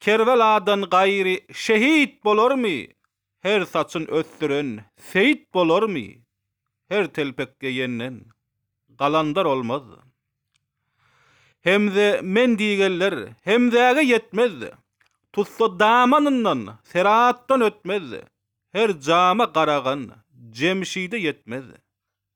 Kerbeladan gaýry şehit bolarmy? Her saçyn ösdüren seýit bolarmy? Her telpek geýenden galandar olmaz. Hemze men diýgenler Hemzäge ýetmez. Tutsa damanyndan Seratdan ötmez. Her jama garagan Jemşide ýetmez.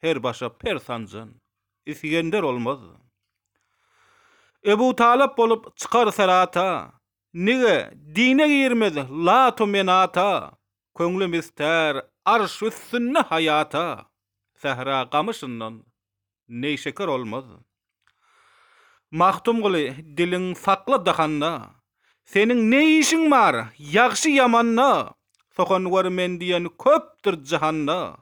Her başa per sanjan Isgender olmaz. Ebu Talyp bolup çykar Serata, Nige, dine girmez Lat-u Menata, Köňlüm istär arş üstünde haýata, Sähra gamyşyndan neýşeker olmaz. Magtymguly, diliň sakla dahanda, Seniň ne işiň bar ýagşy-ýamanda, Sokan gör men diýen köpdür jahanda,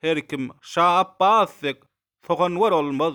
her kim Şa Apbas dek soganwar olmaz.